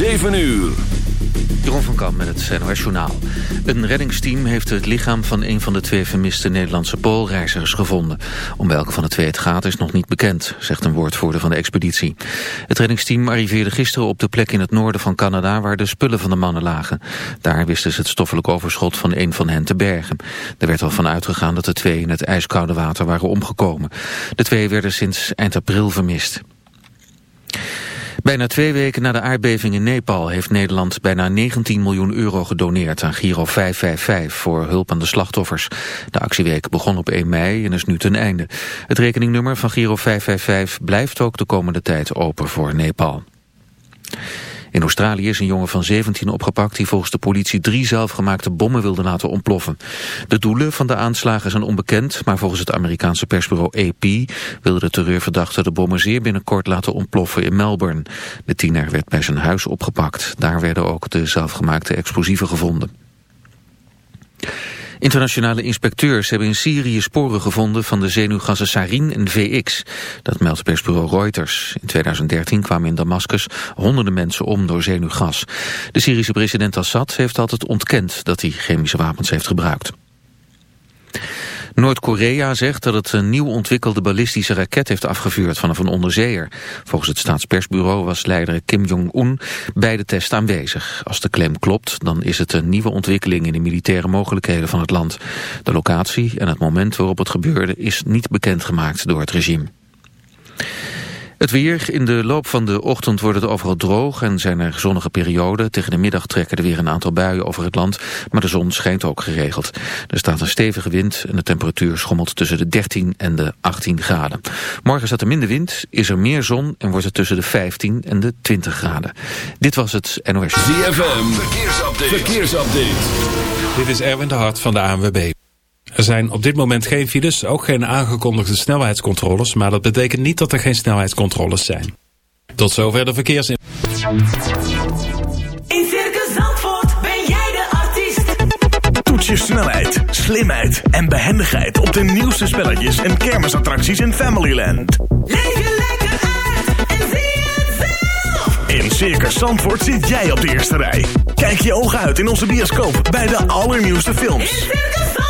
7 uur. Jeroen van Kamp met het NOS Journaal. Een reddingsteam heeft het lichaam van een van de twee vermiste Nederlandse poolreizigers gevonden. Om welke van de twee het gaat is nog niet bekend, zegt een woordvoerder van de expeditie. Het reddingsteam arriveerde gisteren op de plek in het noorden van Canada waar de spullen van de mannen lagen. Daar wisten ze het stoffelijk overschot van een van hen te bergen. Er werd al van uitgegaan dat de twee in het ijskoude water waren omgekomen. De twee werden sinds eind april vermist. Bijna twee weken na de aardbeving in Nepal heeft Nederland bijna 19 miljoen euro gedoneerd aan Giro 555 voor hulp aan de slachtoffers. De actieweek begon op 1 mei en is nu ten einde. Het rekeningnummer van Giro 555 blijft ook de komende tijd open voor Nepal. In Australië is een jongen van 17 opgepakt die volgens de politie drie zelfgemaakte bommen wilde laten ontploffen. De doelen van de aanslagen zijn onbekend, maar volgens het Amerikaanse persbureau AP wilde de terreurverdachte de bommen zeer binnenkort laten ontploffen in Melbourne. De tiener werd bij zijn huis opgepakt. Daar werden ook de zelfgemaakte explosieven gevonden. Internationale inspecteurs hebben in Syrië sporen gevonden van de zenuwgassen sarin en VX. Dat meldt persbureau Reuters. In 2013 kwamen in Damascus honderden mensen om door zenuwgas. De Syrische president Assad heeft altijd ontkend dat hij chemische wapens heeft gebruikt. Noord-Korea zegt dat het een nieuw ontwikkelde ballistische raket heeft afgevuurd vanaf een onderzeeër. Volgens het staatspersbureau was leider Kim Jong-un bij de test aanwezig. Als de klem klopt, dan is het een nieuwe ontwikkeling in de militaire mogelijkheden van het land. De locatie en het moment waarop het gebeurde is niet bekendgemaakt door het regime. Het weer. In de loop van de ochtend wordt het overal droog en zijn er zonnige perioden. Tegen de middag trekken er weer een aantal buien over het land, maar de zon schijnt ook geregeld. Er staat een stevige wind en de temperatuur schommelt tussen de 13 en de 18 graden. Morgen staat er minder wind, is er meer zon en wordt het tussen de 15 en de 20 graden. Dit was het NOS. ZFM. Verkeersupdate. Verkeersupdate. Dit is Erwin de Hart van de ANWB. Er zijn op dit moment geen files, ook geen aangekondigde snelheidscontroles, maar dat betekent niet dat er geen snelheidscontroles zijn. Tot zover de verkeers. In Circus Zandvoort ben jij de artiest. Toets je snelheid, slimheid en behendigheid op de nieuwste spelletjes en kermisattracties in Familyland. Leef je lekker uit en zie het zelf. In Circus Zandvoort zit jij op de eerste rij. Kijk je ogen uit in onze bioscoop bij de allernieuwste In films. Circus Zandvoort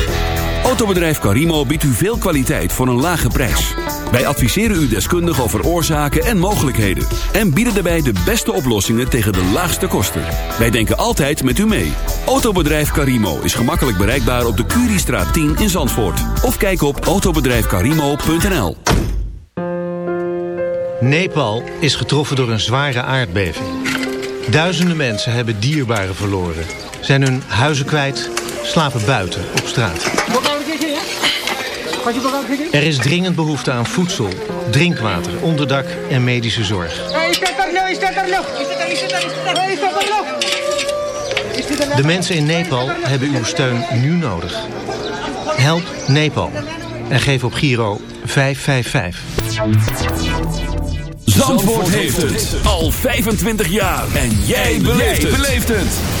Autobedrijf Carimo biedt u veel kwaliteit voor een lage prijs. Wij adviseren u deskundig over oorzaken en mogelijkheden. En bieden daarbij de beste oplossingen tegen de laagste kosten. Wij denken altijd met u mee. Autobedrijf Carimo is gemakkelijk bereikbaar op de Curiestraat 10 in Zandvoort. Of kijk op autobedrijfcarimo.nl Nepal is getroffen door een zware aardbeving. Duizenden mensen hebben dierbaren verloren. Zijn hun huizen kwijt, slapen buiten op straat. Er is dringend behoefte aan voedsel, drinkwater, onderdak en medische zorg. De mensen in Nepal hebben uw steun nu nodig. Help Nepal en geef op Giro 555. Zandvoort heeft het al 25 jaar. En jij beleeft het.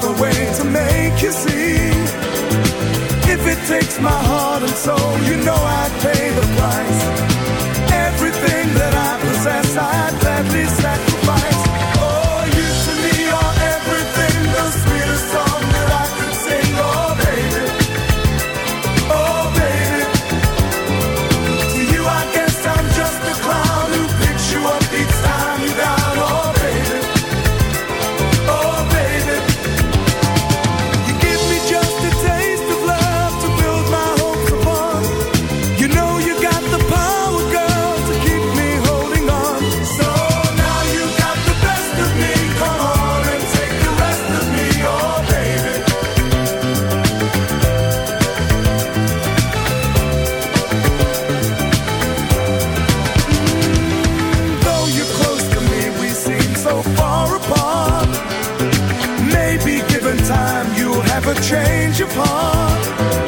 Some other way to make you see. If it takes my heart and soul, you know I'd pay the price. Everything that I possess, I'd change your part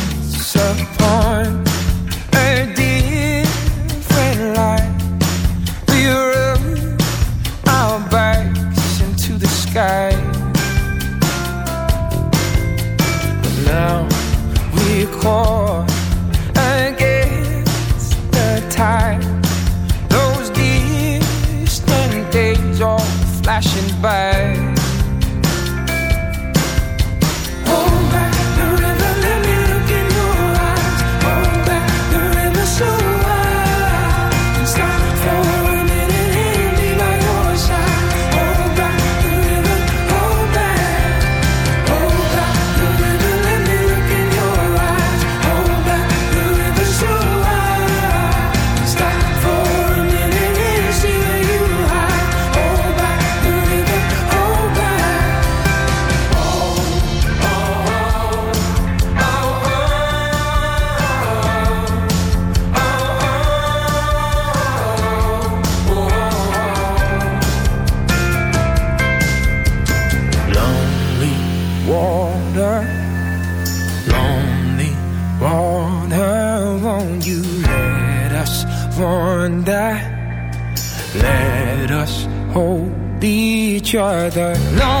back. further. No.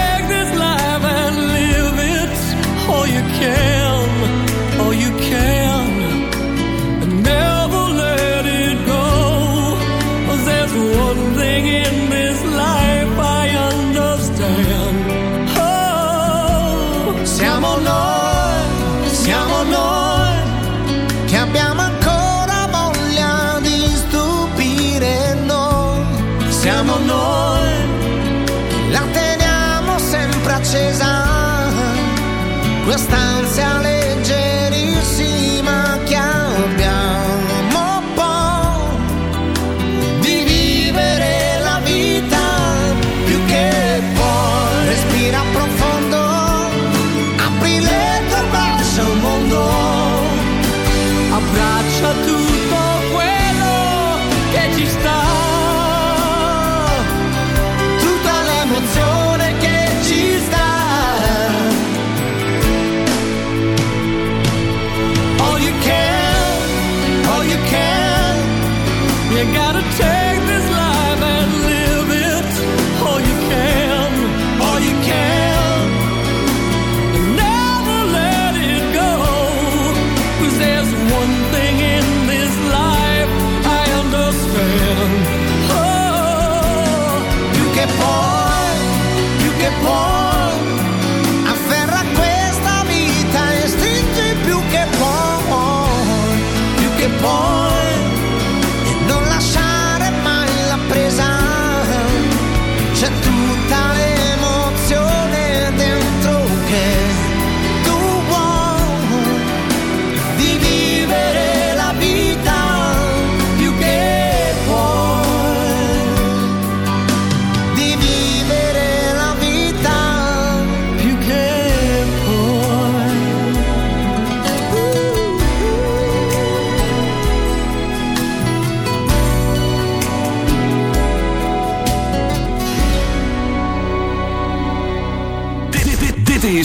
care 长相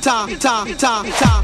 Ta, ta, ta, ta,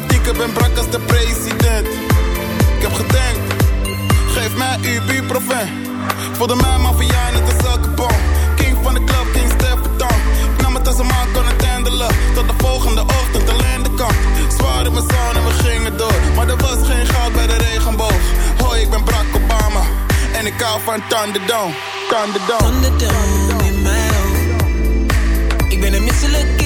Ik ben brak als de president. Ik heb gedenkt, geef mij uw ibuprofen. Voelde mij maffia net als elke bom. King van de club, King Stefan. Ik nam het als een man kon het handelen. Tot de volgende ochtend alleen de kant. Zwaar in mijn zon en we gingen door. Maar er was geen goud bij de regenboog. Hoi, ik ben Barack Obama. En ik hou van Thunderdome. Thunderdome. Thunderdome in mij. Ik ben een misselijk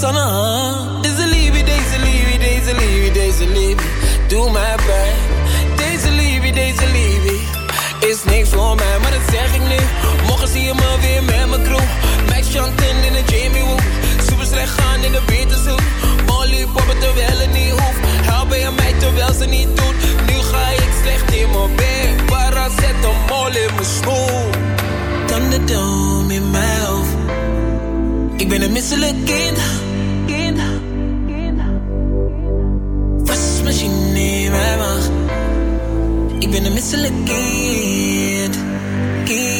sana. Deze liefie, deze liefie, deze liefie, deze liefie Doe mij pijn Deze liefie, deze liefie Is niks voor mij, maar dat zeg ik nu. Morgen zie je me weer met mijn crew. Max Johnson in de Jamie Woo. Super slecht gaan in de Zoon. Molly poppen terwijl het niet hoeft. Help je mij terwijl ze niet doet. Nu ga ik slecht in mijn bed mol in mijn schoen Thunderdome in mijn hoofd. Ik ben een misselijke miss a good. at,